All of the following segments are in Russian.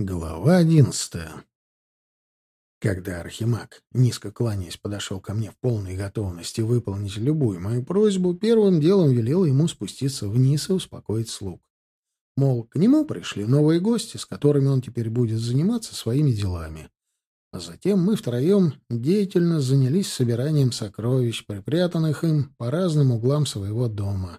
Глава одиннадцатая. Когда Архимаг, низко кланяясь, подошел ко мне в полной готовности выполнить любую мою просьбу, первым делом велел ему спуститься вниз и успокоить слуг. Мол, к нему пришли новые гости, с которыми он теперь будет заниматься своими делами. А затем мы втроем деятельно занялись собиранием сокровищ, припрятанных им по разным углам своего дома.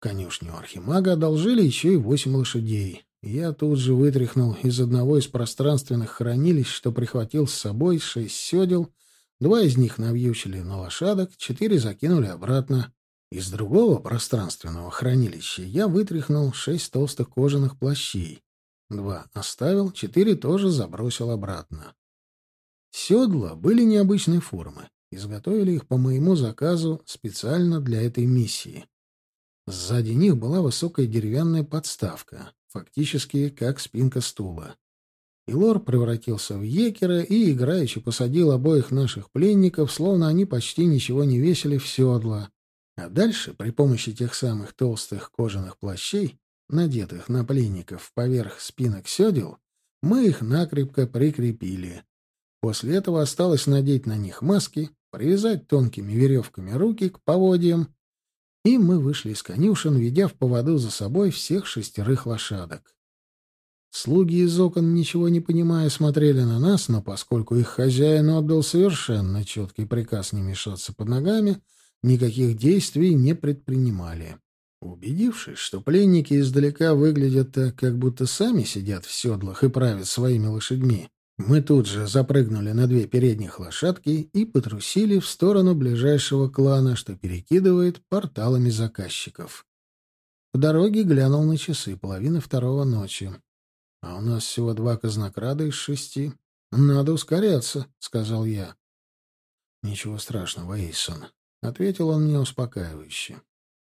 Конюшню Архимага одолжили еще и восемь лошадей. Я тут же вытряхнул из одного из пространственных хранилищ, что прихватил с собой, шесть седел, два из них навьючили на лошадок, четыре закинули обратно. Из другого пространственного хранилища я вытряхнул шесть толстых кожаных плащей. Два оставил, четыре тоже забросил обратно. Седла были необычной формы. Изготовили их по моему заказу специально для этой миссии. Сзади них была высокая деревянная подставка фактически как спинка стула. Илор превратился в екера и играючи посадил обоих наших пленников, словно они почти ничего не весили в седла. А дальше, при помощи тех самых толстых кожаных плащей, надетых на пленников поверх спинок седел, мы их накрепко прикрепили. После этого осталось надеть на них маски, привязать тонкими веревками руки к поводьям и мы вышли из конюшен, ведя в поводу за собой всех шестерых лошадок. Слуги из окон, ничего не понимая, смотрели на нас, но поскольку их хозяин отдал совершенно четкий приказ не мешаться под ногами, никаких действий не предпринимали. Убедившись, что пленники издалека выглядят так, как будто сами сидят в седлах и правят своими лошадьми, мы тут же запрыгнули на две передних лошадки и потрусили в сторону ближайшего клана, что перекидывает порталами заказчиков. По дороге глянул на часы, половина второго ночи. А у нас всего два казнокрада из шести. Надо ускоряться, — сказал я. — Ничего страшного, Эйсон, — ответил он мне успокаивающе.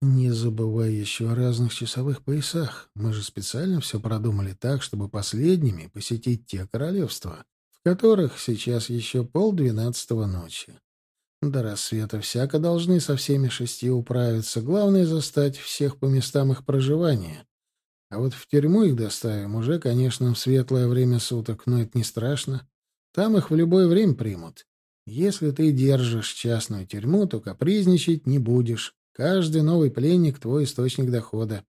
Не забывай еще о разных часовых поясах. Мы же специально все продумали так, чтобы последними посетить те королевства, в которых сейчас еще полдвенадцатого ночи. До рассвета всяко должны со всеми шести управиться. Главное — застать всех по местам их проживания. А вот в тюрьму их доставим уже, конечно, в светлое время суток, но это не страшно. Там их в любое время примут. Если ты держишь частную тюрьму, то капризничать не будешь. Каждый новый пленник — твой источник дохода.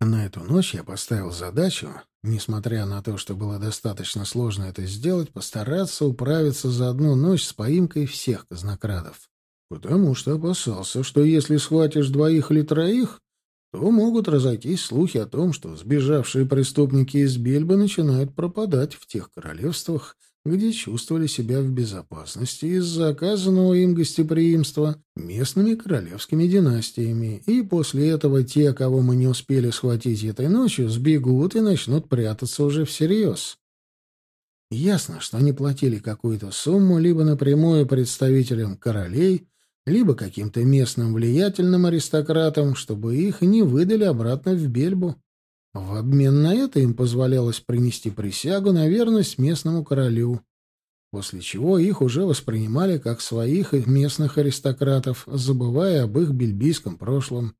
На эту ночь я поставил задачу, несмотря на то, что было достаточно сложно это сделать, постараться управиться за одну ночь с поимкой всех казнокрадов. Потому что опасался, что если схватишь двоих или троих, то могут разойтись слухи о том, что сбежавшие преступники из Бельбы начинают пропадать в тех королевствах, где чувствовали себя в безопасности из-за оказанного им гостеприимства местными королевскими династиями, и после этого те, кого мы не успели схватить этой ночью, сбегут и начнут прятаться уже всерьез. Ясно, что они платили какую-то сумму либо напрямую представителям королей, либо каким-то местным влиятельным аристократам, чтобы их не выдали обратно в Бельбу. В обмен на это им позволялось принести присягу на верность местному королю, после чего их уже воспринимали как своих местных аристократов, забывая об их бельбийском прошлом.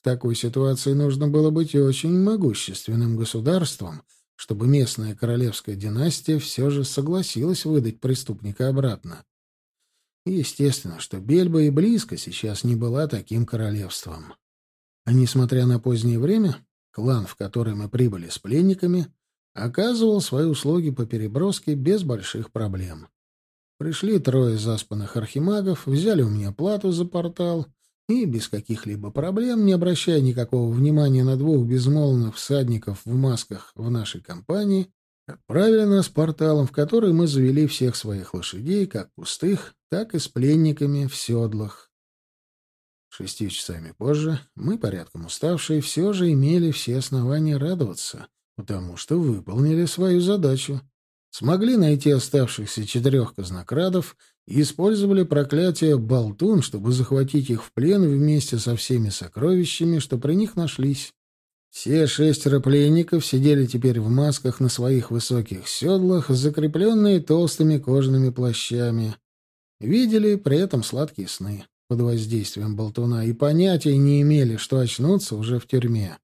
В такой ситуации нужно было быть очень могущественным государством, чтобы местная королевская династия все же согласилась выдать преступника обратно. Естественно, что Бельба и близко сейчас не была таким королевством. А несмотря на позднее время, Клан, в который мы прибыли с пленниками, оказывал свои услуги по переброске без больших проблем. Пришли трое заспанных архимагов, взяли у меня плату за портал и, без каких-либо проблем, не обращая никакого внимания на двух безмолвных всадников в масках в нашей компании, отправили нас порталом, в который мы завели всех своих лошадей, как пустых, так и с пленниками в седлах. Шестью часами позже мы, порядком уставшие, все же имели все основания радоваться, потому что выполнили свою задачу. Смогли найти оставшихся четырех казнокрадов и использовали проклятие «Болтун», чтобы захватить их в плен вместе со всеми сокровищами, что при них нашлись. Все шестеро пленников сидели теперь в масках на своих высоких седлах, закрепленные толстыми кожаными плащами. Видели при этом сладкие сны под воздействием болтуна и понятия не имели, что очнутся уже в тюрьме.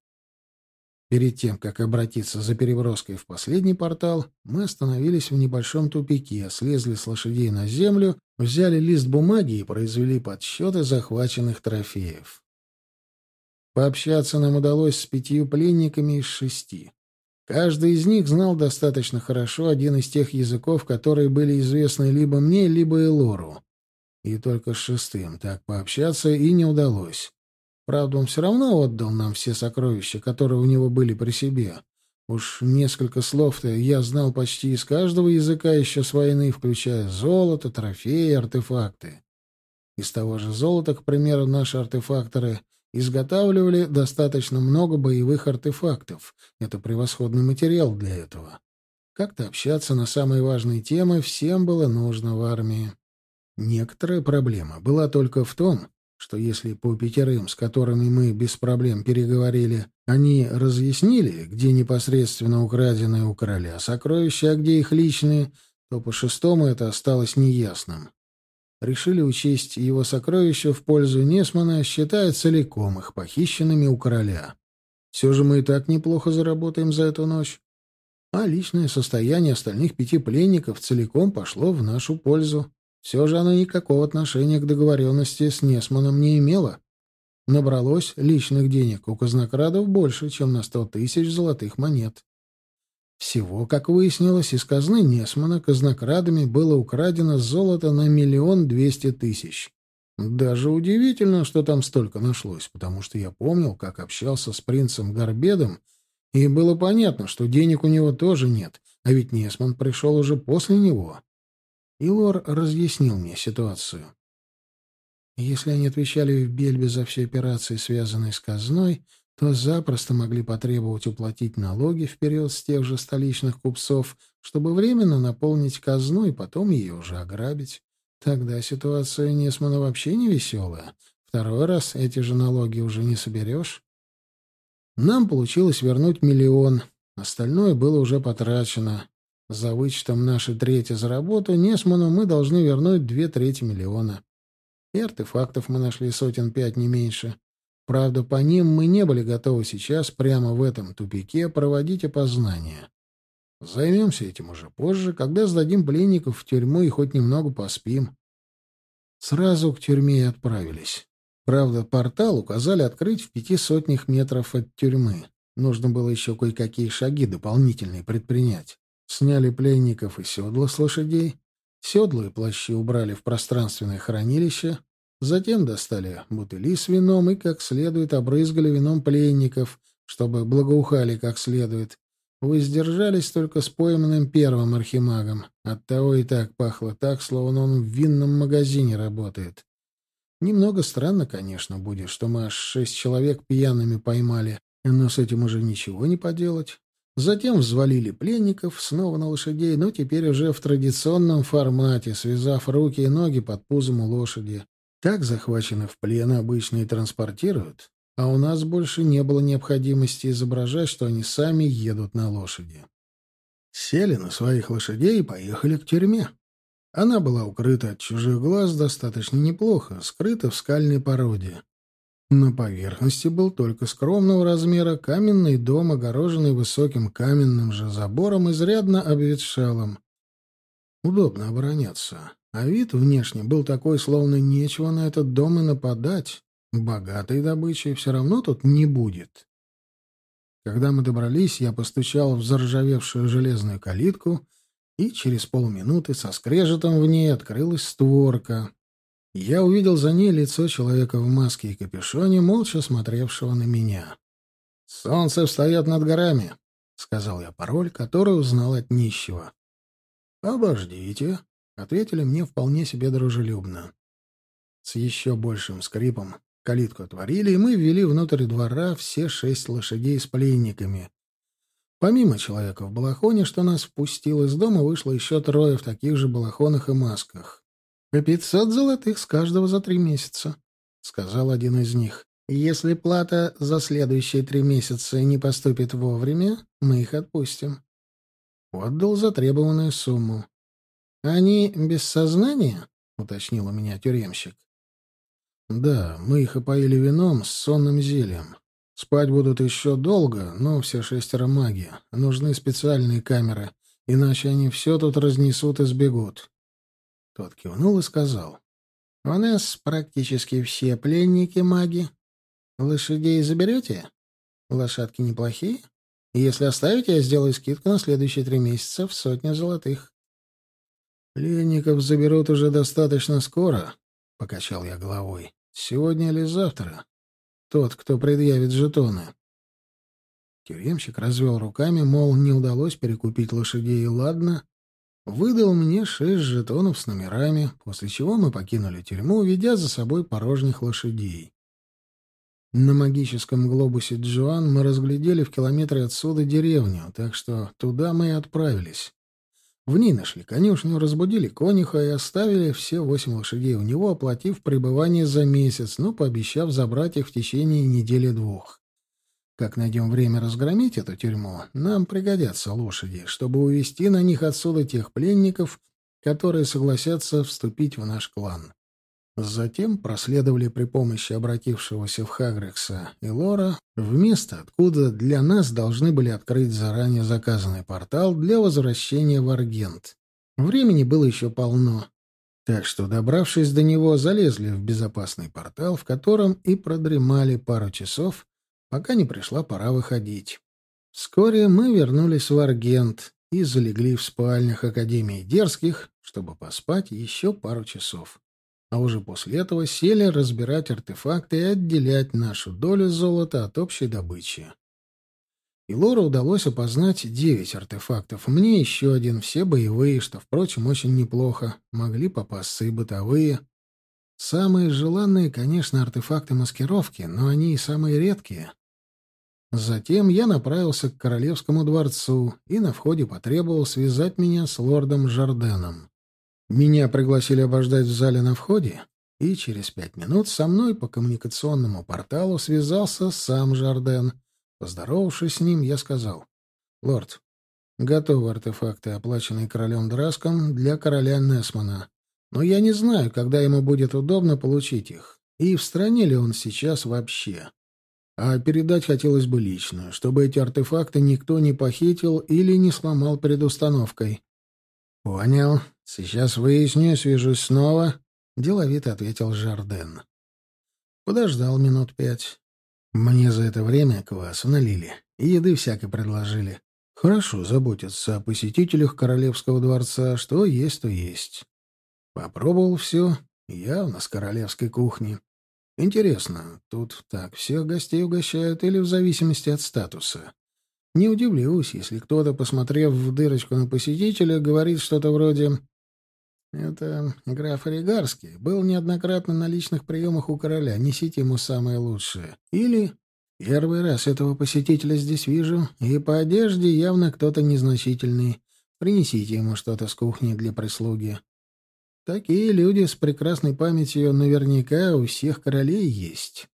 Перед тем, как обратиться за переброской в последний портал, мы остановились в небольшом тупике, слезли с лошадей на землю, взяли лист бумаги и произвели подсчеты захваченных трофеев. Пообщаться нам удалось с пятью пленниками из шести. Каждый из них знал достаточно хорошо один из тех языков, которые были известны либо мне, либо Элору. И только с шестым так пообщаться и не удалось. Правда, он все равно отдал нам все сокровища, которые у него были при себе. Уж несколько слов-то я знал почти из каждого языка еще с войны, включая золото, трофеи, артефакты. Из того же золота, к примеру, наши артефакторы изготавливали достаточно много боевых артефактов. Это превосходный материал для этого. Как-то общаться на самые важные темы всем было нужно в армии. Некоторая проблема была только в том, что если по пятерым, с которыми мы без проблем переговорили, они разъяснили, где непосредственно украденные у короля сокровища, а где их личные, то по шестому это осталось неясным. Решили учесть его сокровища в пользу Несмана, считая целиком их похищенными у короля. Все же мы и так неплохо заработаем за эту ночь. А личное состояние остальных пяти пленников целиком пошло в нашу пользу. Все же оно никакого отношения к договоренности с Несманом не имело. Набралось личных денег у казнокрадов больше, чем на сто тысяч золотых монет. Всего, как выяснилось, из казны Несмана казнокрадами было украдено золото на миллион двести тысяч. Даже удивительно, что там столько нашлось, потому что я помнил, как общался с принцем Горбедом, и было понятно, что денег у него тоже нет, а ведь Несман пришел уже после него. Илор разъяснил мне ситуацию. Если они отвечали в Бельбе за все операции, связанные с казной, то запросто могли потребовать уплатить налоги вперед с тех же столичных купцов, чтобы временно наполнить казну и потом ее уже ограбить. Тогда ситуация Несмана вообще не веселая. Второй раз эти же налоги уже не соберешь. Нам получилось вернуть миллион, остальное было уже потрачено. За вычетом нашей трети за работу Несману мы должны вернуть две трети миллиона. И артефактов мы нашли сотен пять, не меньше. Правда, по ним мы не были готовы сейчас прямо в этом тупике проводить опознание. Займемся этим уже позже, когда сдадим пленников в тюрьму и хоть немного поспим. Сразу к тюрьме и отправились. Правда, портал указали открыть в пяти сотнях метров от тюрьмы. Нужно было еще кое-какие шаги дополнительные предпринять. Сняли пленников и седла с лошадей. Седла и плащи убрали в пространственное хранилище. Затем достали бутыли с вином и как следует обрызгали вином пленников, чтобы благоухали как следует. Воздержались только с пойманным первым архимагом. Оттого и так пахло так, словно он в винном магазине работает. Немного странно, конечно, будет, что мы аж шесть человек пьяными поймали, но с этим уже ничего не поделать. Затем взвалили пленников снова на лошадей, но теперь уже в традиционном формате, связав руки и ноги под пузом у лошади. Так захваченных в плен обычно и транспортируют, а у нас больше не было необходимости изображать, что они сами едут на лошади. Сели на своих лошадей и поехали к тюрьме. Она была укрыта от чужих глаз достаточно неплохо, скрыта в скальной породе. На поверхности был только скромного размера каменный дом, огороженный высоким каменным же забором, изрядно обветшалым. Удобно обороняться. А вид внешне был такой, словно нечего на этот дом и нападать. Богатой добычей все равно тут не будет. Когда мы добрались, я постучал в заржавевшую железную калитку, и через полминуты со скрежетом в ней открылась створка. Я увидел за ней лицо человека в маске и капюшоне, молча смотревшего на меня. «Солнце встает над горами», — сказал я пароль, который узнал от нищего. «Обождите», — ответили мне вполне себе дружелюбно. С еще большим скрипом калитку отворили, и мы ввели внутрь двора все шесть лошадей с пленниками. Помимо человека в балахоне, что нас впустил из дома, вышло еще трое в таких же балахонах и масках. «По пятьсот золотых с каждого за три месяца», — сказал один из них. «Если плата за следующие три месяца не поступит вовремя, мы их отпустим». Отдал затребованную сумму. «Они без сознания?» — уточнил у меня тюремщик. «Да, мы их опоили вином с сонным зельем. Спать будут еще долго, но все шестеро маги. Нужны специальные камеры, иначе они все тут разнесут и сбегут. Тот кивнул и сказал. — У нас практически все пленники маги. Лошадей заберете? Лошадки неплохие. Если оставите, я сделаю скидку на следующие три месяца в сотню золотых. — Пленников заберут уже достаточно скоро, — покачал я головой. — Сегодня или завтра? Тот, кто предъявит жетоны. Тюремщик развел руками, мол, не удалось перекупить лошадей, и ладно. Выдал мне шесть жетонов с номерами, после чего мы покинули тюрьму, ведя за собой порожних лошадей. На магическом глобусе Джоан мы разглядели в километре отсюда деревню, так что туда мы и отправились. В ней нашли конюшню, разбудили конюха и оставили все восемь лошадей у него, оплатив пребывание за месяц, но пообещав забрать их в течение недели-двух. Как найдем время разгромить эту тюрьму, нам пригодятся лошади, чтобы увести на них отсюда тех пленников, которые согласятся вступить в наш клан. Затем проследовали при помощи обратившегося в Хагрекса и Лора в место, откуда для нас должны были открыть заранее заказанный портал для возвращения в Аргент. Времени было еще полно, так что, добравшись до него, залезли в безопасный портал, в котором и продремали пару часов, пока не пришла пора выходить. Вскоре мы вернулись в Аргент и залегли в спальнях Академии Дерзких, чтобы поспать еще пару часов а уже после этого сели разбирать артефакты и отделять нашу долю золота от общей добычи. И Лора удалось опознать девять артефактов, мне еще один, все боевые, что, впрочем, очень неплохо, могли попасться и бытовые. Самые желанные, конечно, артефакты маскировки, но они и самые редкие. Затем я направился к королевскому дворцу и на входе потребовал связать меня с лордом Жарденом. Меня пригласили обождать в зале на входе, и через пять минут со мной по коммуникационному порталу связался сам Жарден. Поздоровавшись с ним, я сказал, «Лорд, готовы артефакты, оплаченные королем Драском, для короля Несмана. Но я не знаю, когда ему будет удобно получить их, и в стране ли он сейчас вообще. А передать хотелось бы лично, чтобы эти артефакты никто не похитил или не сломал перед установкой». «Понял. Сейчас выясню свяжусь снова», — деловито ответил Жарден. Подождал минут пять. Мне за это время квас налили и еды всякой предложили. Хорошо заботятся о посетителях королевского дворца, что есть, то есть. Попробовал все, явно с королевской кухни. Интересно, тут так всех гостей угощают или в зависимости от статуса? Не удивлюсь, если кто-то, посмотрев в дырочку на посетителя, говорит что-то вроде «Это граф Оригарский, был неоднократно на личных приемах у короля, несите ему самое лучшее». Или «Первый раз этого посетителя здесь вижу, и по одежде явно кто-то незначительный. Принесите ему что-то с кухни для прислуги». Такие люди с прекрасной памятью наверняка у всех королей есть.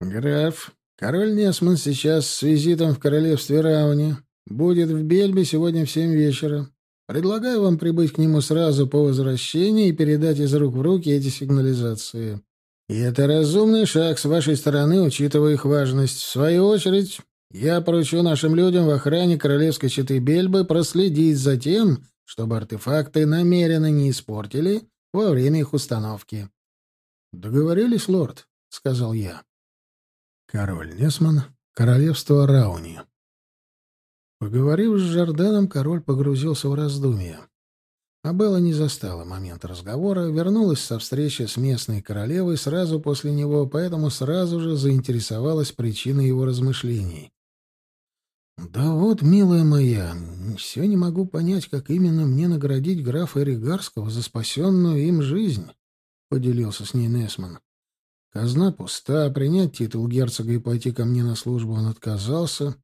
«Граф, Король Несман сейчас с визитом в королевстве Рауни. Будет в Бельбе сегодня в семь вечера. Предлагаю вам прибыть к нему сразу по возвращении и передать из рук в руки эти сигнализации. И это разумный шаг с вашей стороны, учитывая их важность. В свою очередь, я поручу нашим людям в охране королевской четы Бельбы проследить за тем, чтобы артефакты намеренно не испортили во время их установки. «Договорились, лорд», — сказал я. Король Несман, королевство Рауни. Поговорив с Жорданом, король погрузился в раздумья. А Белла не застала момент разговора, вернулась со встречи с местной королевой сразу после него, поэтому сразу же заинтересовалась причиной его размышлений. «Да вот, милая моя, все не могу понять, как именно мне наградить графа Эригарского за спасенную им жизнь», — поделился с ней Несман. Казна пуста, принять титул герцога и пойти ко мне на службу он отказался.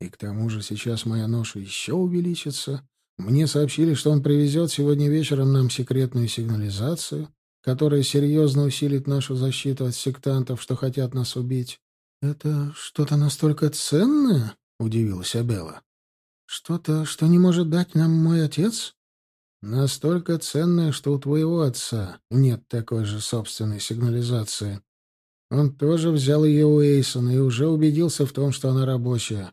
И к тому же сейчас моя ноша еще увеличится. Мне сообщили, что он привезет сегодня вечером нам секретную сигнализацию, которая серьезно усилит нашу защиту от сектантов, что хотят нас убить. — Это что-то настолько ценное? — удивилась Абела. — Что-то, что не может дать нам мой отец? Настолько ценное, что у твоего отца нет такой же собственной сигнализации. Он тоже взял ее у Эйсона и уже убедился в том, что она рабочая.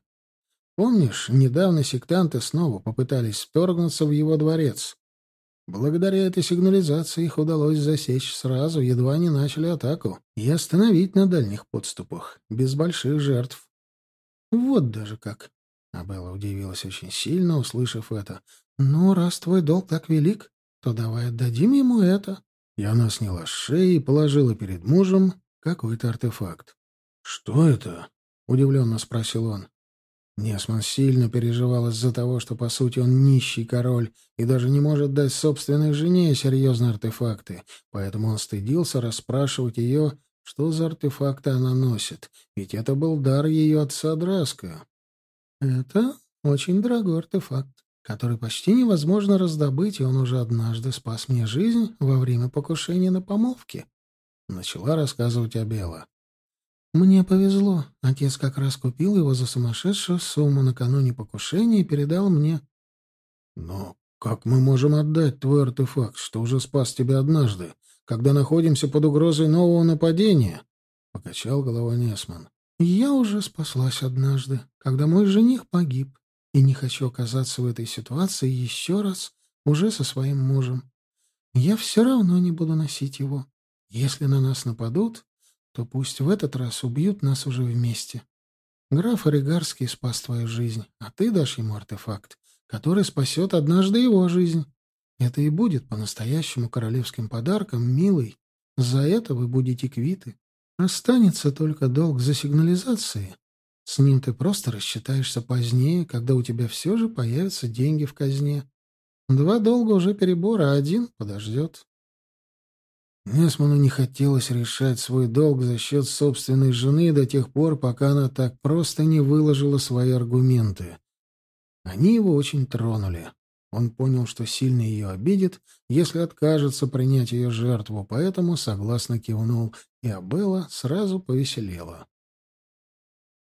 Помнишь, недавно сектанты снова попытались вторгнуться в его дворец? Благодаря этой сигнализации их удалось засечь сразу, едва они начали атаку, и остановить на дальних подступах, без больших жертв. Вот даже как. Абелла удивилась очень сильно, услышав это. «Ну, раз твой долг так велик, то давай отдадим ему это». И она сняла с шеи и положила перед мужем какой-то артефакт. «Что это?» — удивленно спросил он. Несман сильно переживал из-за того, что, по сути, он нищий король и даже не может дать собственной жене серьезные артефакты, поэтому он стыдился расспрашивать ее, что за артефакты она носит, ведь это был дар ее отца Драска. «Это очень дорогой артефакт, который почти невозможно раздобыть, и он уже однажды спас мне жизнь во время покушения на помолвке», — начала рассказывать Абела. Мне повезло. Отец как раз купил его за сумасшедшую сумму накануне покушения и передал мне. Но как мы можем отдать твой артефакт, что уже спас тебя однажды, когда находимся под угрозой нового нападения? Покачал головой Несман. Я уже спаслась однажды, когда мой жених погиб, и не хочу оказаться в этой ситуации еще раз, уже со своим мужем. Я все равно не буду носить его. Если на нас нападут, то пусть в этот раз убьют нас уже вместе. Граф Оригарский спас твою жизнь, а ты дашь ему артефакт, который спасет однажды его жизнь. Это и будет по-настоящему королевским подарком, милый. За это вы будете квиты. Останется только долг за сигнализацией. С ним ты просто рассчитаешься позднее, когда у тебя все же появятся деньги в казне. Два долга уже перебор, а один подождет. Несману не хотелось решать свой долг за счет собственной жены до тех пор, пока она так просто не выложила свои аргументы. Они его очень тронули. Он понял, что сильно ее обидит, если откажется принять ее жертву, поэтому согласно кивнул, и Абелла сразу повеселела.